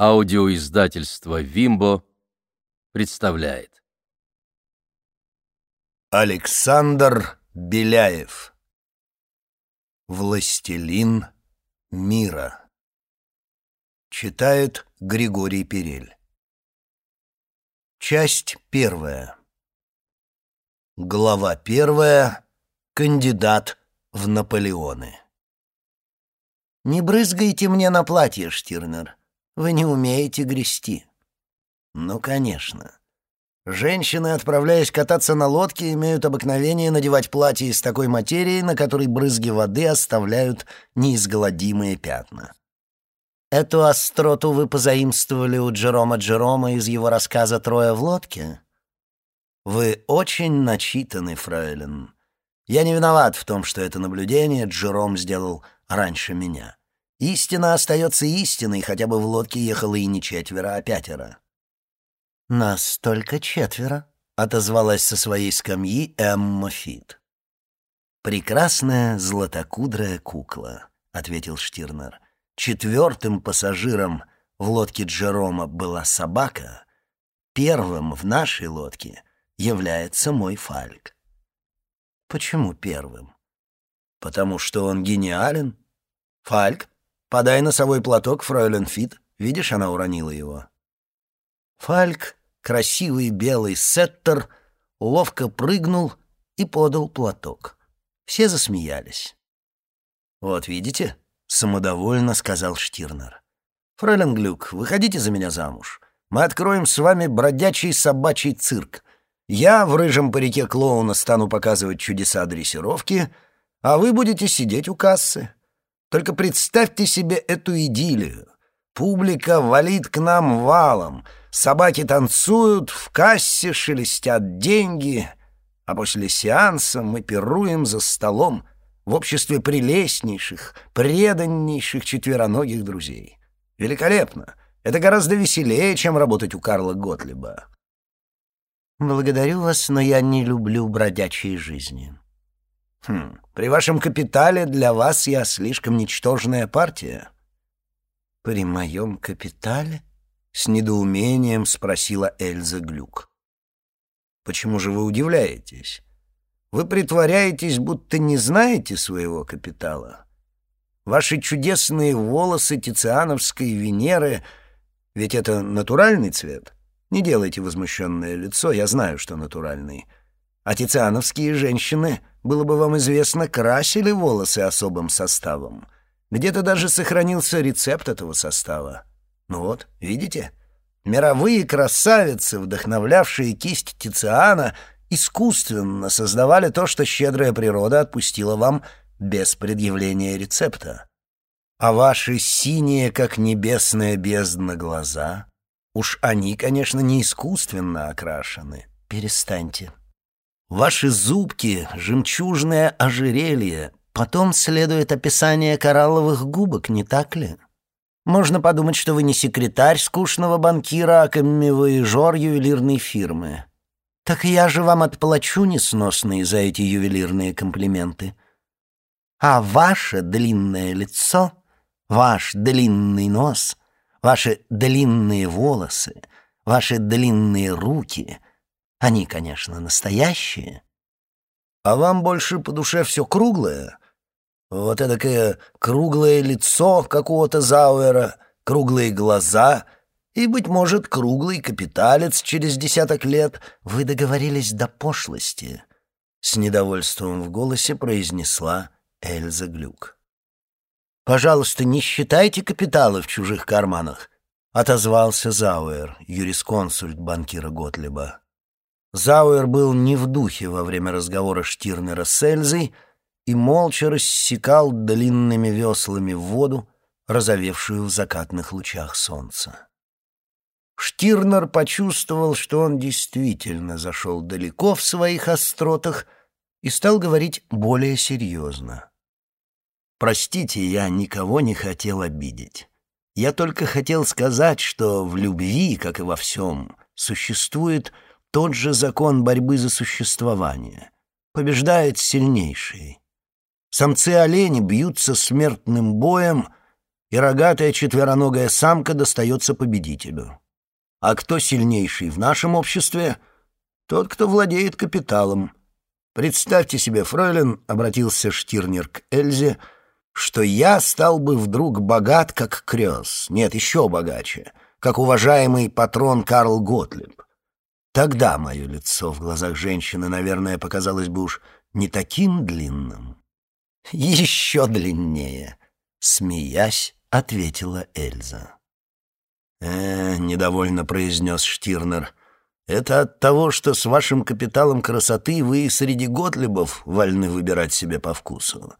Аудиоиздательство «Вимбо» представляет. Александр Беляев. «Властелин мира» Читает Григорий Перель. Часть первая. Глава первая. Кандидат в Наполеоны. «Не брызгайте мне на платье, Штирнер. Вы не умеете грести». «Ну, конечно. Женщины, отправляясь кататься на лодке, имеют обыкновение надевать платье из такой материи, на которой брызги воды оставляют неизгладимые пятна». «Эту остроту вы позаимствовали у Джерома Джерома из его рассказа «Трое в лодке»?» «Вы очень начитаны, фрейлин. Я не виноват в том, что это наблюдение Джером сделал раньше меня. Истина остается истиной, хотя бы в лодке ехало и не четверо, а пятеро. «Нас только четверо», — отозвалась со своей скамьи Эмма Фит. «Прекрасная златокудрая кукла», — ответил Штирнер. «Четвертым пассажиром в лодке Джерома была собака. Первым в нашей лодке является мой Фальк». «Почему первым?» «Потому что он гениален. Фальк «Подай носовой платок, фройлен Фит». Видишь, она уронила его. Фальк, красивый белый сеттер, ловко прыгнул и подал платок. Все засмеялись. «Вот видите?» — самодовольно сказал Штирнер. «Фройлен Глюк, выходите за меня замуж. Мы откроем с вами бродячий собачий цирк. Я в рыжем парике клоуна стану показывать чудеса дрессировки, а вы будете сидеть у кассы. Только представьте себе эту идиллию. Публика валит к нам валом, собаки танцуют, в кассе шелестят деньги, а после сеанса мы пируем за столом в обществе прелестнейших, преданнейших четвероногих друзей. Великолепно! Это гораздо веселее, чем работать у Карла Готлиба. «Благодарю вас, но я не люблю бродячие жизни», Хм, при вашем капитале для вас я слишком ничтожная партия. При моем капитале? С недоумением спросила Эльза Глюк. Почему же вы удивляетесь? Вы притворяетесь, будто не знаете своего капитала. Ваши чудесные волосы Тициановской Венеры, ведь это натуральный цвет. Не делайте возмущенное лицо, я знаю, что натуральный. А тициановские женщины, было бы вам известно, красили волосы особым составом. Где-то даже сохранился рецепт этого состава. Ну вот, видите? Мировые красавицы, вдохновлявшие кисть Тициана, искусственно создавали то, что щедрая природа отпустила вам без предъявления рецепта. А ваши синие, как небесная бездна, глаза, уж они, конечно, не искусственно окрашены. Перестаньте. Ваши зубки — жемчужное ожерелье. Потом следует описание коралловых губок, не так ли? Можно подумать, что вы не секретарь скучного банкира, а камевоежор ювелирной фирмы. Так я же вам отплачу несносные за эти ювелирные комплименты. А ваше длинное лицо, ваш длинный нос, ваши длинные волосы, ваши длинные руки — они, конечно, настоящие. А вам больше по душе все круглое? Вот эдакое круглое лицо какого-то Зауэра, круглые глаза и, быть может, круглый капиталец через десяток лет. Вы договорились до пошлости, — с недовольством в голосе произнесла Эльза Глюк. «Пожалуйста, не считайте капиталы в чужих карманах», — отозвался Зауэр, юрисконсульт банкира Готлиба. Зауэр был не в духе во время разговора Штирнера с Эльзой и молча рассекал длинными веслами в воду, разовевшую в закатных лучах солнца. Штирнер почувствовал, что он действительно зашел далеко в своих остротах и стал говорить более серьезно. «Простите, я никого не хотел обидеть. Я только хотел сказать, что в любви, как и во всем, существует тот же закон борьбы за существование. Побеждает сильнейший. Самцы олени бьются смертным боем, и рогатая четвероногая самка достается победителю. А кто сильнейший в нашем обществе? Тот, кто владеет капиталом. Представьте себе, фройлен, — обратился Штирнер к Эльзе, — что я стал бы вдруг богат, как Крёс, нет, еще богаче, как уважаемый патрон Карл Готлиб. Тогда мое лицо в глазах женщины, наверное, показалось бы уж не таким длинным. Еще длиннее, смеясь, ответила Эльза. «Э, — недовольно произнес Штирнер, — это от того, что с вашим капиталом красоты вы среди готлибов вольны выбирать себе по вкусу.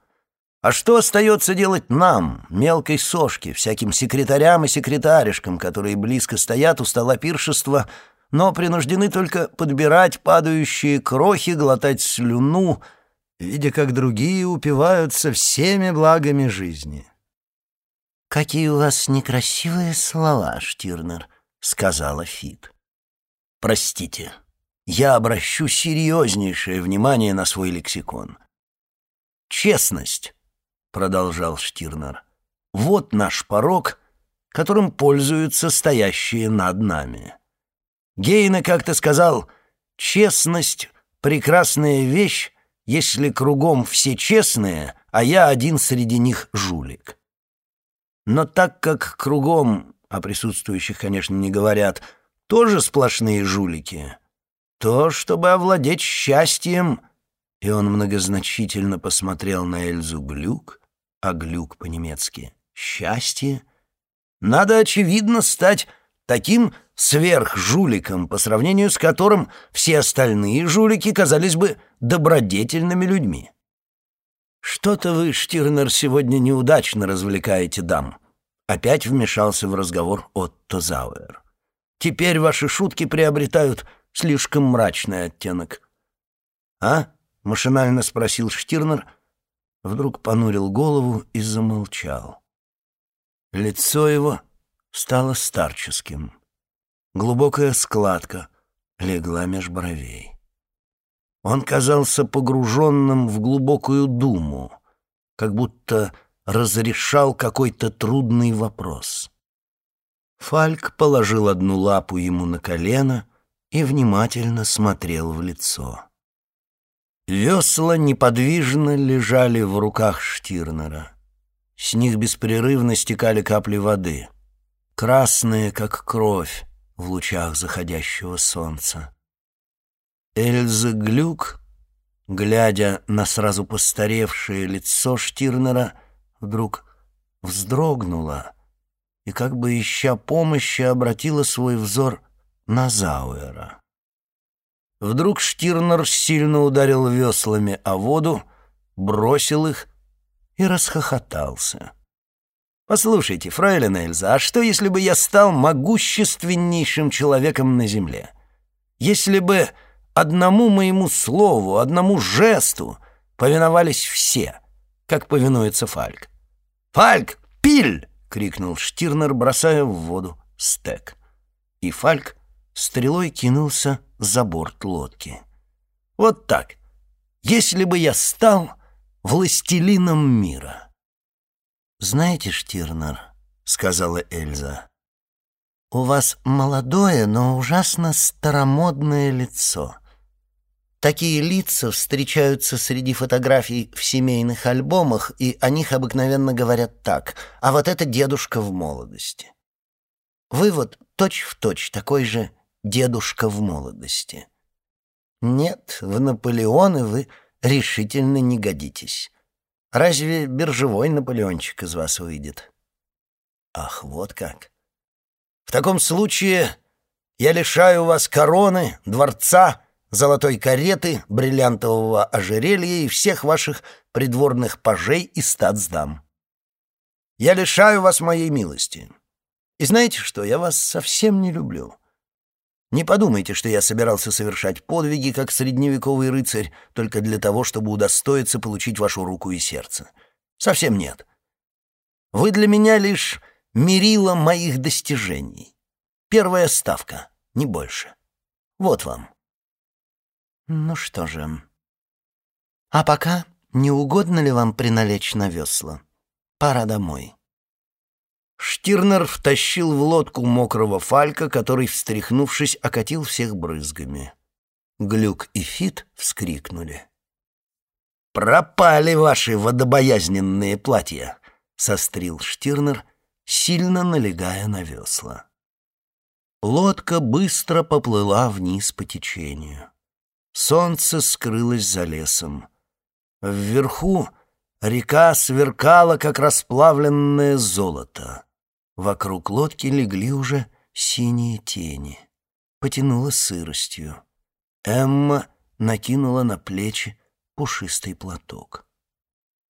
А что остается делать нам, мелкой сошке, всяким секретарям и секретаришкам, которые близко стоят у стола пиршества, но принуждены только подбирать падающие крохи, глотать слюну, видя, как другие упиваются всеми благами жизни? — «Какие у вас некрасивые слова, Штирнер», — сказала Фит. «Простите, я обращу серьезнейшее внимание на свой лексикон». «Честность», — продолжал Штирнер, — «вот наш порог, которым пользуются стоящие над нами». Гейне как-то сказал, «Честность — прекрасная вещь, если кругом все честные, а я один среди них жулик». Но так как кругом, о присутствующих, конечно, не говорят, тоже сплошные жулики, то, чтобы овладеть счастьем... И он многозначительно посмотрел на Эльзу Глюк, а Глюк по-немецки «счастье», надо, очевидно, стать таким сверхжуликом, по сравнению с которым все остальные жулики казались бы добродетельными людьми. «Что-то вы, Штирнер, сегодня неудачно развлекаете дам». Опять вмешался в разговор Отто Зауэр. «Теперь ваши шутки приобретают слишком мрачный оттенок». «А?» — машинально спросил Штирнер, вдруг понурил голову и замолчал. Лицо его стало старческим. Глубокая складка легла меж бровей. Он казался погруженным в глубокую думу, как будто разрешал какой-то трудный вопрос. Фальк положил одну лапу ему на колено и внимательно смотрел в лицо. Весла неподвижно лежали в руках Штирнера. С них беспрерывно стекали капли воды, красные, как кровь в лучах заходящего солнца. Эльза Глюк, глядя на сразу постаревшее лицо Штирнера, вдруг вздрогнула и, как бы ища помощи, обратила свой взор на Зауэра. Вдруг Штирнер сильно ударил веслами о воду, бросил их и расхохотался. «Послушайте, фрайлен Эльза, а что, если бы я стал могущественнейшим человеком на земле? Если бы одному моему слову, одному жесту повиновались все, как повинуется Фальк? «Фальк, пиль!» — крикнул Штирнер, бросая в воду стек. И Фальк стрелой кинулся за борт лодки. «Вот так. Если бы я стал властелином мира!» «Знаете, Штирнер, — сказала Эльза, — у вас молодое, но ужасно старомодное лицо». Такие лица встречаются среди фотографий в семейных альбомах, и о них обыкновенно говорят так, а вот это дедушка в молодости. Вы вот точь-в-точь точь такой же дедушка в молодости. Нет, в Наполеоны вы решительно не годитесь. Разве биржевой Наполеончик из вас выйдет? Ах, вот как. В таком случае я лишаю вас короны, дворца, золотой кареты, бриллиантового ожерелья и всех ваших придворных пажей и статсдам. Я лишаю вас моей милости. И знаете что, я вас совсем не люблю. Не подумайте, что я собирался совершать подвиги, как средневековый рыцарь, только для того, чтобы удостоиться получить вашу руку и сердце. Совсем нет. Вы для меня лишь мерило моих достижений. Первая ставка, не больше. Вот вам. Ну что же. А пока не угодно ли вам приналечь на весла? Пора домой. Штирнер втащил в лодку мокрого фалька, который, встряхнувшись, окатил всех брызгами. Глюк и Фит вскрикнули. «Пропали ваши водобоязненные платья!» — сострил Штирнер, сильно налегая на весла. Лодка быстро поплыла вниз по течению. Солнце скрылось за лесом. Вверху река сверкала, как расплавленное золото. Вокруг лодки легли уже синие тени. Потянуло сыростью. Эмма накинула на плечи пушистый платок.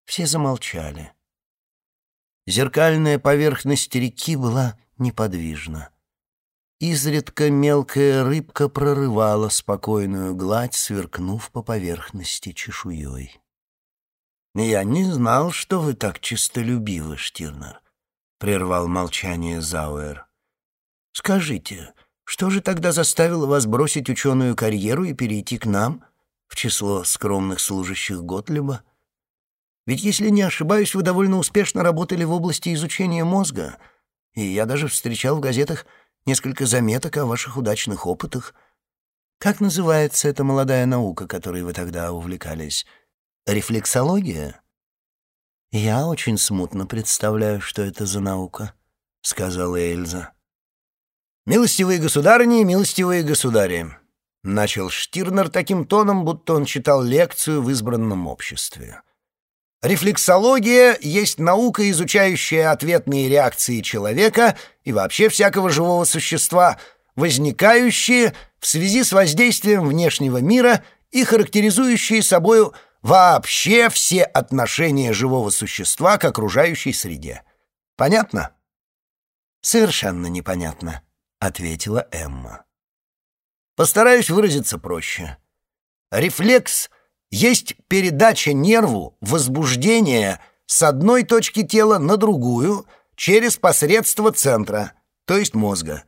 Все замолчали. Зеркальная поверхность реки была неподвижна. Изредка мелкая рыбка прорывала спокойную гладь, сверкнув по поверхности чешуей. «Я не знал, что вы так чистолюбивы, Штирнер», — прервал молчание Зауэр. «Скажите, что же тогда заставило вас бросить ученую карьеру и перейти к нам, в число скромных служащих Готлиба? Ведь, если не ошибаюсь, вы довольно успешно работали в области изучения мозга, и я даже встречал в газетах несколько заметок о ваших удачных опытах. Как называется эта молодая наука, которой вы тогда увлекались? Рефлексология? Я очень смутно представляю, что это за наука, сказала Эльза. Милостивые государыни и милостивые государи, начал Штирнер таким тоном, будто он читал лекцию в избранном обществе. Рефлексология есть наука, изучающая ответные реакции человека и вообще всякого живого существа, возникающие в связи с воздействием внешнего мира и характеризующие собою вообще все отношения живого существа к окружающей среде. Понятно? Совершенно непонятно, ответила Эмма. Постараюсь выразиться проще. Рефлекс — есть передача нерву возбуждения с одной точки тела на другую через посредство центра, то есть мозга.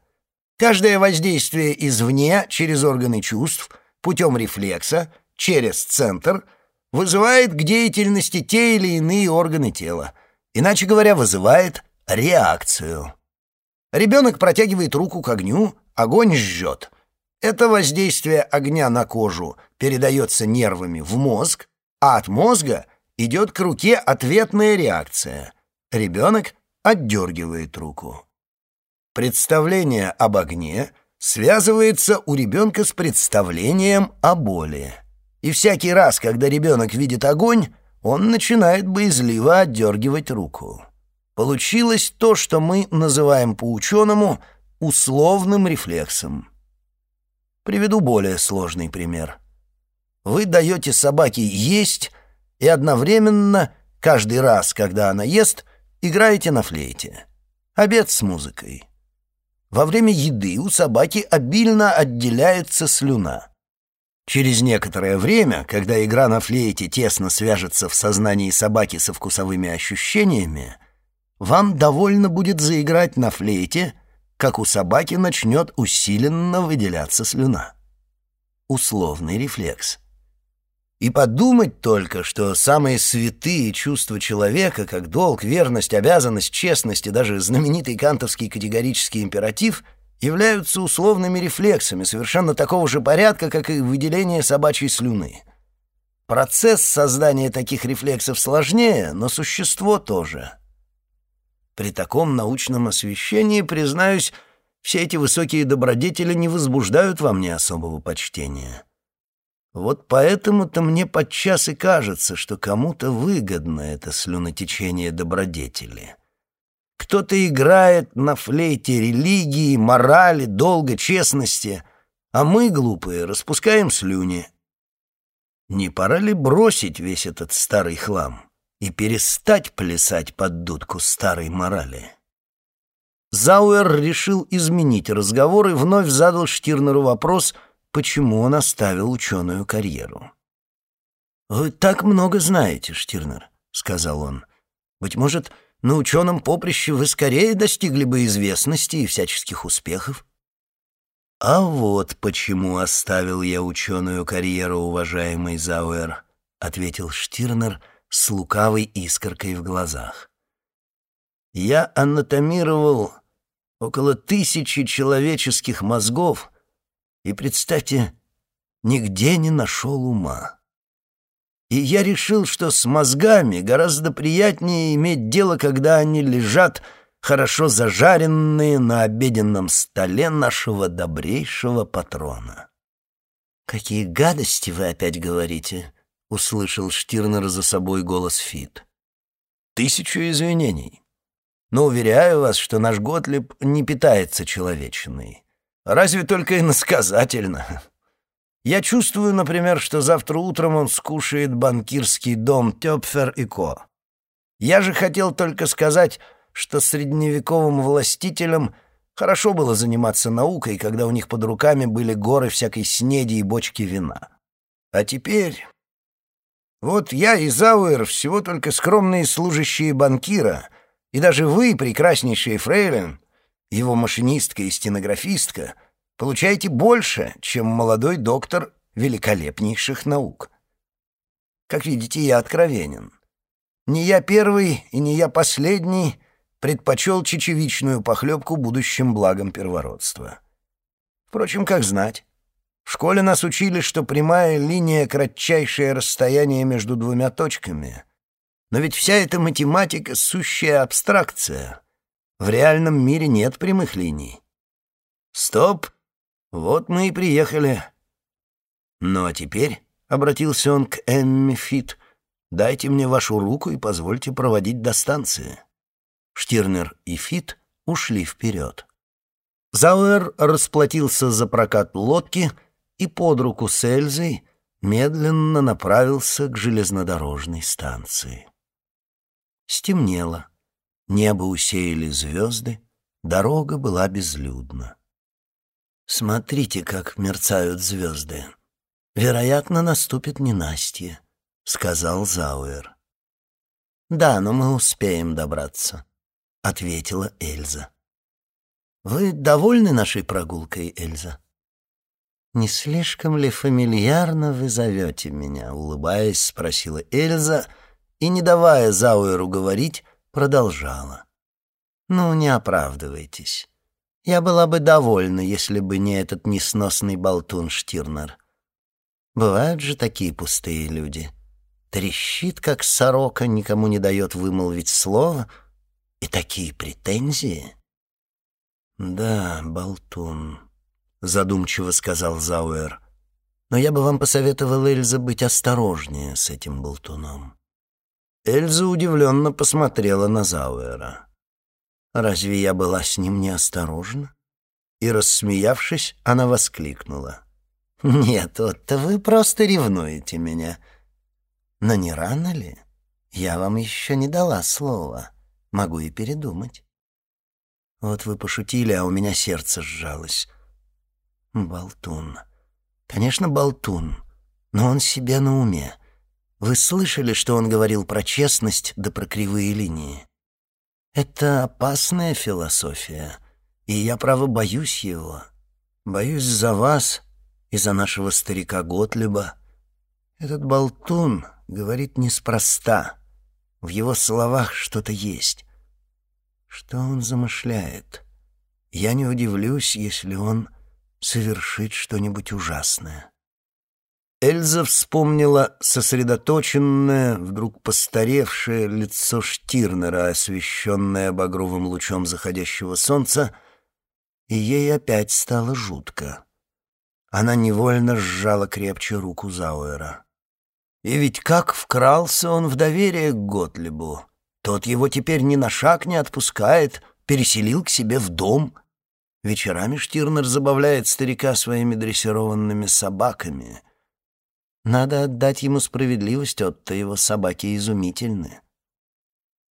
Каждое воздействие извне через органы чувств путем рефлекса через центр вызывает к деятельности те или иные органы тела. Иначе говоря, вызывает реакцию. Ребенок протягивает руку к огню, огонь жжет. Это воздействие огня на кожу передается нервами в мозг, а от мозга идет к руке ответная реакция. Ребенок отдергивает руку. Представление об огне связывается у ребенка с представлением о боли. И всякий раз, когда ребенок видит огонь, он начинает боязливо отдергивать руку. Получилось то, что мы называем по-ученому условным рефлексом. Приведу более сложный пример. Вы даете собаке есть и одновременно, каждый раз, когда она ест, играете на флейте. Обед с музыкой. Во время еды у собаки обильно отделяется слюна. Через некоторое время, когда игра на флейте тесно свяжется в сознании собаки со вкусовыми ощущениями, вам довольно будет заиграть на флейте, как у собаки начнет усиленно выделяться слюна. Условный рефлекс. И подумать только, что самые святые чувства человека, как долг, верность, обязанность, честность и даже знаменитый кантовский категорический императив, являются условными рефлексами совершенно такого же порядка, как и выделение собачьей слюны. Процесс создания таких рефлексов сложнее, но существо тоже. При таком научном освещении, признаюсь, все эти высокие добродетели не возбуждают во мне особого почтения. Вот поэтому-то мне подчас и кажется, что кому-то выгодно это слюнотечение добродетели. Кто-то играет на флейте религии, морали, долга, честности, а мы, глупые, распускаем слюни. Не пора ли бросить весь этот старый хлам и перестать плясать под дудку старой морали? Зауэр решил изменить разговор и вновь задал Штирнеру вопрос — почему он оставил ученую карьеру. «Вы так много знаете, Штирнер», — сказал он. «Быть может, на ученом поприще вы скорее достигли бы известности и всяческих успехов?» «А вот почему оставил я ученую карьеру, уважаемый Зауэр», — ответил Штирнер с лукавой искоркой в глазах. Я анатомировал около тысячи человеческих мозгов и, представьте, нигде не нашел ума. И я решил, что с мозгами гораздо приятнее иметь дело, когда они лежат, хорошо зажаренные на обеденном столе нашего добрейшего патрона. «Какие гадости вы опять говорите?» — услышал Штирнер за собой голос Фит. «Тысячу извинений. Но уверяю вас, что наш Готлиб не питается человечиной. Разве только иносказательно. Я чувствую, например, что завтра утром он скушает банкирский дом Тёпфер и Ко. Я же хотел только сказать, что средневековым властителям хорошо было заниматься наукой, когда у них под руками были горы всякой снеди и бочки вина. А теперь... Вот я и Зауэр всего только скромные служащие банкира, и даже вы, прекраснейший фрейлин, его машинистка и стенографистка — получаете больше, чем молодой доктор великолепнейших наук. Как видите, я откровенен. Не я первый и не я последний предпочел чечевичную похлебку будущим благом первородства. Впрочем, как знать. В школе нас учили, что прямая линия — кратчайшее расстояние между двумя точками. Но ведь вся эта математика — сущая абстракция. В реальном мире нет прямых линий. Стоп! Вот мы и приехали. Ну а теперь, — обратился он к Эмми Фит, — дайте мне вашу руку и позвольте проводить до станции. Штирнер и Фит ушли вперед. Зауэр расплатился за прокат лодки и под руку с Эльзой медленно направился к железнодорожной станции. Стемнело, небо усеяли звезды, дорога была безлюдна. Смотрите, как мерцают звезды. Вероятно, наступит ненастье, сказал Зауэр. Да, но мы успеем добраться, ответила Эльза. Вы довольны нашей прогулкой, Эльза? Не слишком ли фамильярно вы зовете меня, улыбаясь, спросила Эльза и, не давая Зауэру говорить, продолжала. Ну, не оправдывайтесь. Я была бы довольна, если бы не этот несносный болтун Штирнер. Бывают же такие пустые люди. Трещит, как сорока, никому не дает вымолвить слово, и такие претензии. «Да, болтун», — задумчиво сказал Зауэр. «Но я бы вам посоветовал, Эльза, быть осторожнее с этим болтуном». Эльза удивленно посмотрела на Зауэра. Разве я была с ним неосторожна? И, рассмеявшись, она воскликнула. «Нет, Отто, вы просто ревнуете меня. Но не рано ли? Я вам еще не дала слова. Могу и передумать». Вот вы пошутили, а у меня сердце сжалось. Болтун. Конечно, болтун, но он себе на уме. Вы слышали, что он говорил про честность да про кривые линии? Это опасная философия, и я, право, боюсь его. Боюсь за вас и за нашего старика Готлиба. Этот болтун говорит неспроста. В его словах что-то есть. Что он замышляет? Я не удивлюсь, если он совершит что-нибудь ужасное. Эльза вспомнила сосредоточенное, вдруг постаревшее лицо Штирнера, освещенное багровым лучом заходящего солнца, и ей опять стало жутко. Она невольно сжала крепче руку Зауэра. И ведь как вкрался он в доверие к Готлибу. Тот его теперь ни на шаг не отпускает, переселил к себе в дом. Вечерами Штирнер забавляет старика своими дрессированными собаками — надо отдать ему справедливость, от-то его собаки изумительны.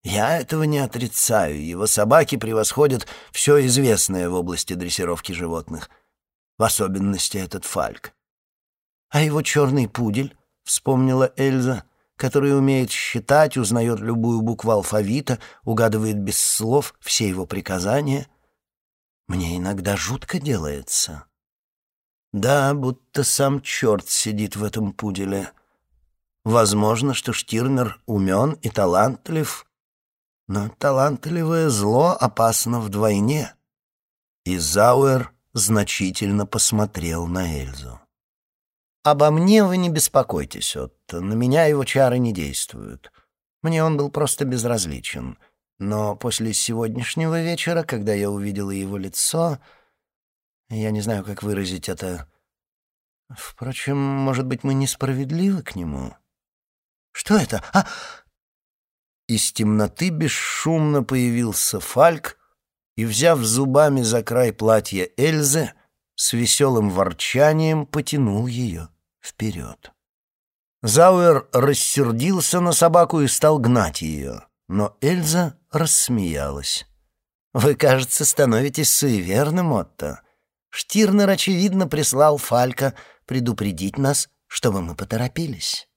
Я этого не отрицаю. Его собаки превосходят все известное в области дрессировки животных. В особенности этот фальк. А его черный пудель, вспомнила Эльза, который умеет считать, узнает любую букву алфавита, угадывает без слов все его приказания. Мне иногда жутко делается. Да, будто сам черт сидит в этом пуделе. Возможно, что Штирнер умен и талантлив, Но талантливое зло опасно вдвойне. И Зауэр значительно посмотрел на Эльзу. «Обо мне вы не беспокойтесь, Отто. На меня его чары не действуют. Мне он был просто безразличен. Но после сегодняшнего вечера, когда я увидела его лицо, я не знаю, как выразить это. Впрочем, может быть, мы несправедливы к нему? Что это? А! Из темноты бесшумно появился Фальк и, взяв зубами за край платья Эльзы, с веселым ворчанием потянул ее вперед. Зауэр рассердился на собаку и стал гнать ее, но Эльза рассмеялась. «Вы, кажется, становитесь суеверным, Отто. Штирнер, очевидно, прислал Фалька предупредить нас, чтобы мы поторопились».